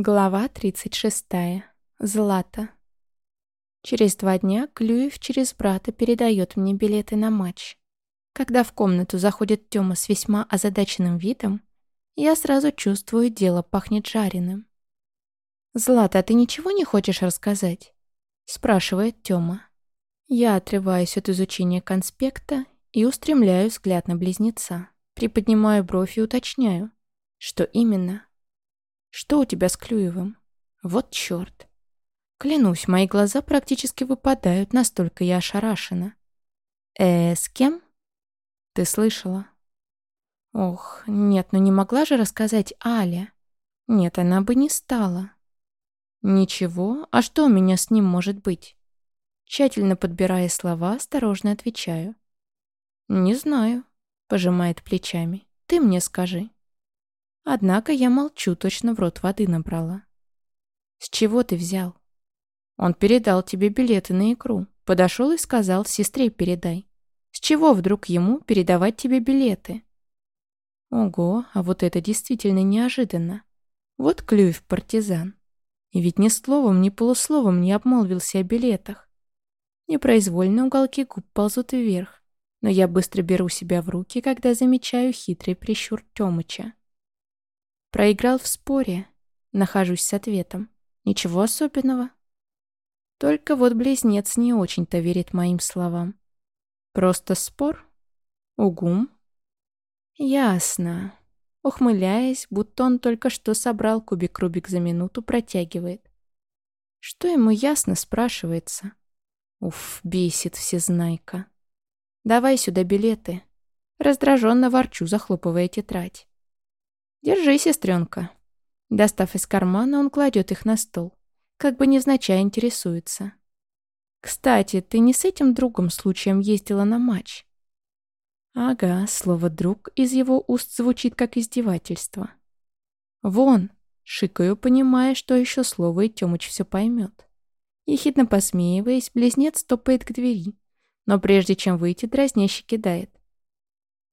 Глава 36. Злата. Через два дня Клюев через брата передает мне билеты на матч. Когда в комнату заходит Тёма с весьма озадаченным видом, я сразу чувствую, дело пахнет жареным. «Злата, а ты ничего не хочешь рассказать?» — спрашивает Тёма. Я отрываюсь от изучения конспекта и устремляю взгляд на близнеца. Приподнимаю бровь и уточняю, что именно — что у тебя с Клюевым? Вот чёрт. Клянусь, мои глаза практически выпадают, настолько я ошарашена. Э, с кем? Ты слышала? Ох, нет, ну не могла же рассказать Аля. Нет, она бы не стала. Ничего, а что у меня с ним может быть? Тщательно подбирая слова, осторожно отвечаю. «Не знаю», — пожимает плечами. «Ты мне скажи». Однако я молчу, точно в рот воды набрала. «С чего ты взял?» «Он передал тебе билеты на икру. Подошел и сказал, сестре передай. С чего вдруг ему передавать тебе билеты?» Ого, а вот это действительно неожиданно. Вот Клюев партизан. И ведь ни словом, ни полусловом не обмолвился о билетах. Непроизвольно уголки губ ползут вверх, но я быстро беру себя в руки, когда замечаю хитрый прищур Тёмыча. Проиграл в споре. Нахожусь с ответом. Ничего особенного. Только вот близнец не очень-то верит моим словам. Просто спор? Угум? Ясно. Ухмыляясь, будто он только что собрал кубик Рубик за минуту, протягивает. Что ему ясно, спрашивается. Уф, бесит всезнайка. Давай сюда билеты. Раздраженно ворчу, захлопывая тетрадь. «Держи, сестренка». Достав из кармана, он кладет их на стол. Как бы невзначай интересуется. «Кстати, ты не с этим другом случаем ездила на матч?» Ага, слово «друг» из его уст звучит как издевательство. «Вон!» — шикаю, понимая, что еще слово и Тёмыч все поймет. Ехидно посмеиваясь, близнец топает к двери, но прежде чем выйти, дразняще кидает.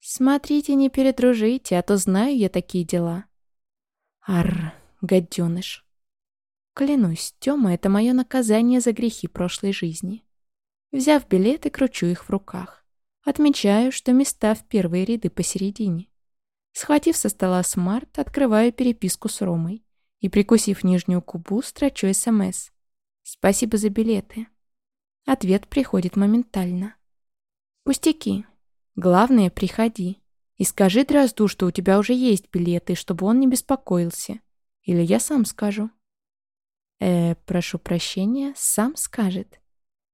«Смотрите, не передружите, а то знаю я такие дела». Арр, гаденыш. Клянусь, Тёма — это мое наказание за грехи прошлой жизни. Взяв билеты, кручу их в руках. Отмечаю, что места в первые ряды посередине. Схватив со стола смарт, открываю переписку с Ромой и, прикусив нижнюю губу, строчу СМС. «Спасибо за билеты». Ответ приходит моментально. «Пустяки. Главное, приходи. И скажи Дрозду, что у тебя уже есть билеты, чтобы он не беспокоился. Или я сам скажу. Э, прошу прощения, сам скажет.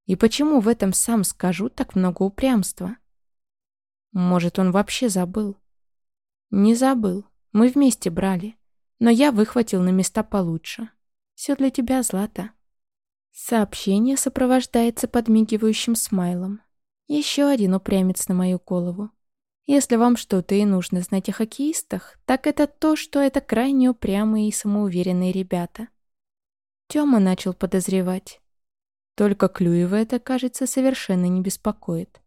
И почему в этом сам скажу так много упрямства? Может, он вообще забыл? Не забыл. Мы вместе брали. Но я выхватил на места получше. Все для тебя, Злата. Сообщение сопровождается подмигивающим смайлом. Еще один упрямец на мою голову. Если вам что-то и нужно знать о хоккеистах, так это то, что это крайне упрямые и самоуверенные ребята. Тёма начал подозревать. Только Клюева это, кажется, совершенно не беспокоит.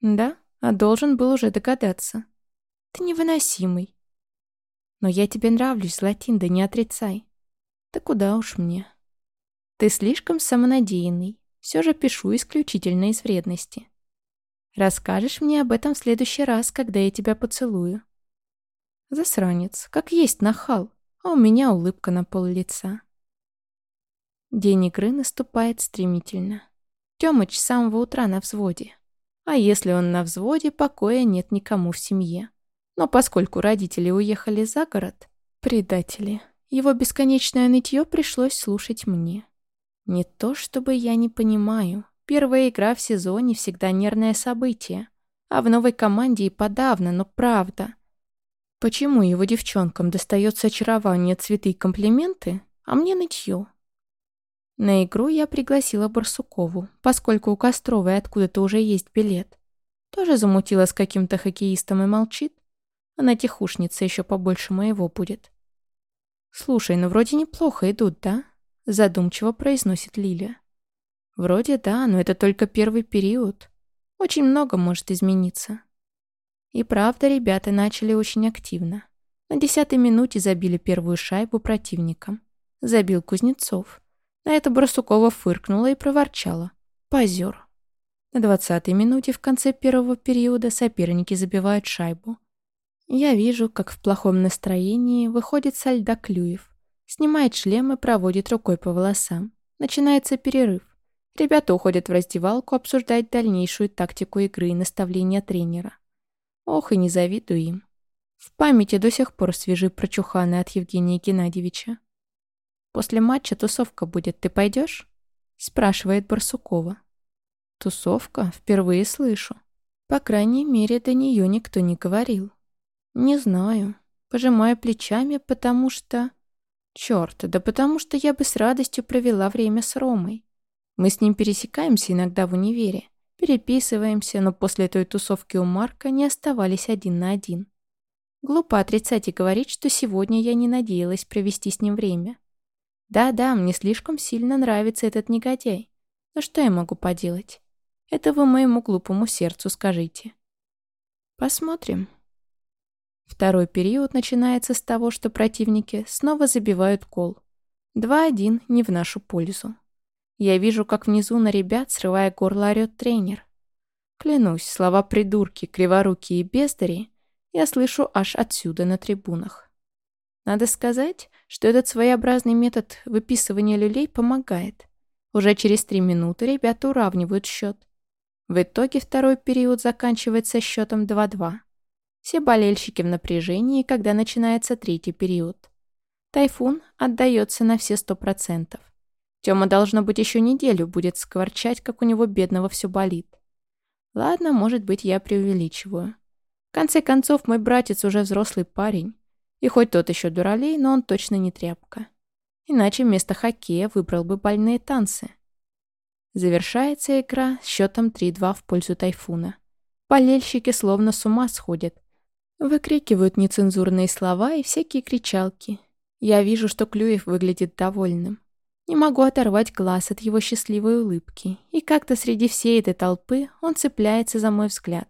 Да, а должен был уже догадаться. Ты невыносимый. Но я тебе нравлюсь, Златинда, не отрицай. Да куда уж мне. Ты слишком самонадеянный. Все же пишу исключительно из вредности. Расскажешь мне об этом в следующий раз, когда я тебя поцелую. Засранец, как есть нахал, а у меня улыбка на пол лица. День игры наступает стремительно. Тёмыч с самого утра на взводе. А если он на взводе, покоя нет никому в семье. Но поскольку родители уехали за город, предатели, его бесконечное нытье пришлось слушать мне. Не то чтобы я не понимаю, Первая игра в сезоне всегда нервное событие. А в новой команде и подавно, но правда. Почему его девчонкам достается очарование, цветы и комплименты, а мне нытье? На игру я пригласила Барсукову, поскольку у Костровой откуда-то уже есть билет. Тоже замутила с каким-то хоккеистом и молчит. Она тихушница еще побольше моего будет. «Слушай, ну вроде неплохо идут, да?» Задумчиво произносит Лиля. Вроде да, но это только первый период. Очень много может измениться. И правда, ребята начали очень активно. На десятой минуте забили первую шайбу противникам. Забил Кузнецов. На это Барсукова фыркнула и проворчала. Позер. На двадцатой минуте в конце первого периода соперники забивают шайбу. Я вижу, как в плохом настроении выходит со льда Клюев. Снимает шлем и проводит рукой по волосам. Начинается перерыв. Ребята уходят в раздевалку обсуждать дальнейшую тактику игры и наставления тренера. Ох, и не завидую им. В памяти до сих пор свежи прочуханы от Евгения Геннадьевича. «После матча тусовка будет, ты пойдешь?» спрашивает Барсукова. «Тусовка? Впервые слышу. По крайней мере, до нее никто не говорил». «Не знаю. Пожимаю плечами, потому что...» «Черт, да потому что я бы с радостью провела время с Ромой. Мы с ним пересекаемся иногда в универе, переписываемся, но после той тусовки у Марка не оставались один на один. Глупо отрицать и говорить, что сегодня я не надеялась провести с ним время. Да-да, мне слишком сильно нравится этот негодяй. Но что я могу поделать? Это вы моему глупому сердцу скажите. Посмотрим. Второй период начинается с того, что противники снова забивают кол. 2-1 не в нашу пользу. Я вижу, как внизу на ребят, срывая горло, орёт тренер. Клянусь, слова «придурки», «криворуки» и «бездари» я слышу аж отсюда на трибунах. Надо сказать, что этот своеобразный метод выписывания люлей помогает. Уже через три минуты ребята уравнивают счет. В итоге второй период заканчивается счетом 2-2. Все болельщики в напряжении, когда начинается третий период. Тайфун отдается на все сто процентов. Тёма, должно быть, еще неделю будет скворчать, как у него бедного все болит. Ладно, может быть, я преувеличиваю. В конце концов, мой братец уже взрослый парень. И хоть тот еще дуралей, но он точно не тряпка. Иначе вместо хоккея выбрал бы бальные танцы. Завершается игра счетом 3-2 в пользу Тайфуна. Болельщики словно с ума сходят. Выкрикивают нецензурные слова и всякие кричалки. Я вижу, что Клюев выглядит довольным. Не могу оторвать глаз от его счастливой улыбки, и как-то среди всей этой толпы он цепляется за мой взгляд.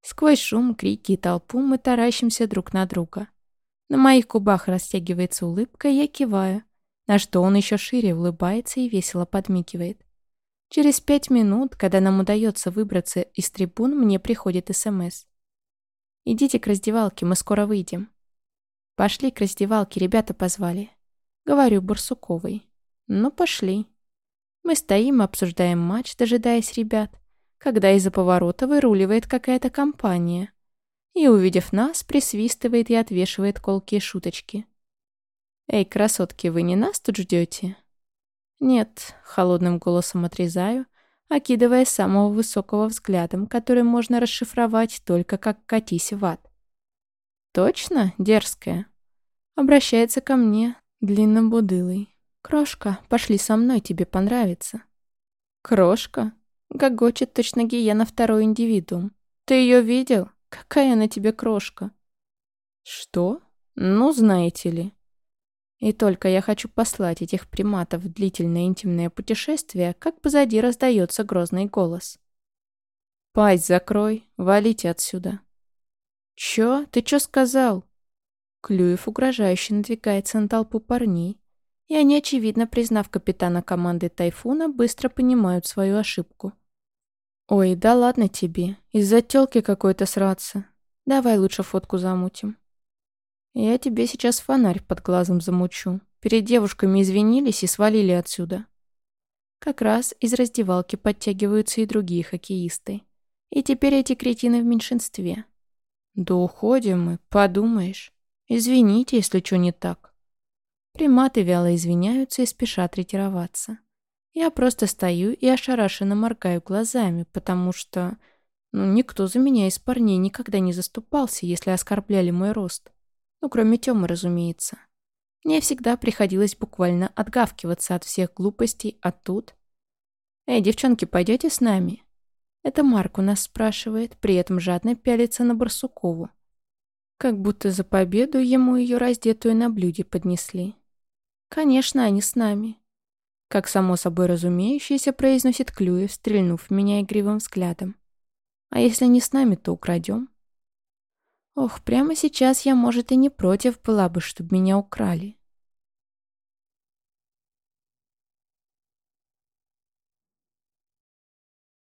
Сквозь шум, крики и толпу мы таращимся друг на друга. На моих губах растягивается улыбка, и я киваю, на что он еще шире улыбается и весело подмигивает. Через пять минут, когда нам удается выбраться из трибун, мне приходит СМС. Идите к раздевалке, мы скоро выйдем. Пошли к раздевалке, ребята позвали. Говорю Барсуковой. Ну, пошли. Мы стоим, обсуждаем матч, дожидаясь ребят, когда из-за поворота выруливает какая-то компания. И, увидев нас, присвистывает и отвешивает колкие шуточки. «Эй, красотки, вы не нас тут ждете?» «Нет», — холодным голосом отрезаю, окидывая самого высокого взглядом, который можно расшифровать только как «катись в ад». «Точно? Дерзкая?» Обращается ко мне длинным будылой. «Крошка, пошли со мной, тебе понравится». «Крошка?» Гогочет точно гиена второй индивидуум. «Ты ее видел? Какая она тебе крошка?» «Что? Ну, знаете ли». И только я хочу послать этих приматов в длительное интимное путешествие, как позади раздается грозный голос. «Пасть закрой, валите отсюда». «Чё? Ты чё сказал?» Клюев угрожающе надвигается на толпу парней, и они, очевидно, признав капитана команды «Тайфуна», быстро понимают свою ошибку. «Ой, да ладно тебе, из-за тёлки какой-то сраться. Давай лучше фотку замутим». Я тебе сейчас фонарь под глазом замучу. Перед девушками извинились и свалили отсюда. Как раз из раздевалки подтягиваются и другие хоккеисты. И теперь эти кретины в меньшинстве. Да уходим мы, подумаешь. Извините, если что не так. Приматы вяло извиняются и спешат ретироваться. Я просто стою и ошарашенно моргаю глазами, потому что... Ну, никто за меня из парней никогда не заступался, если оскорбляли мой рост. Ну, кроме Тёмы, разумеется. Мне всегда приходилось буквально отгавкиваться от всех глупостей, а тут... «Эй, девчонки, пойдете с нами?» Это Марк у нас спрашивает, при этом жадно пялится на Барсукову. Как будто за победу ему ее раздетую на блюде поднесли. «Конечно, они с нами». Как само собой разумеющееся, произносит Клюев, стрельнув меня игривым взглядом. «А если не с нами, то украдем?» Ох, прямо сейчас я, может, и не против была бы, чтобы меня украли.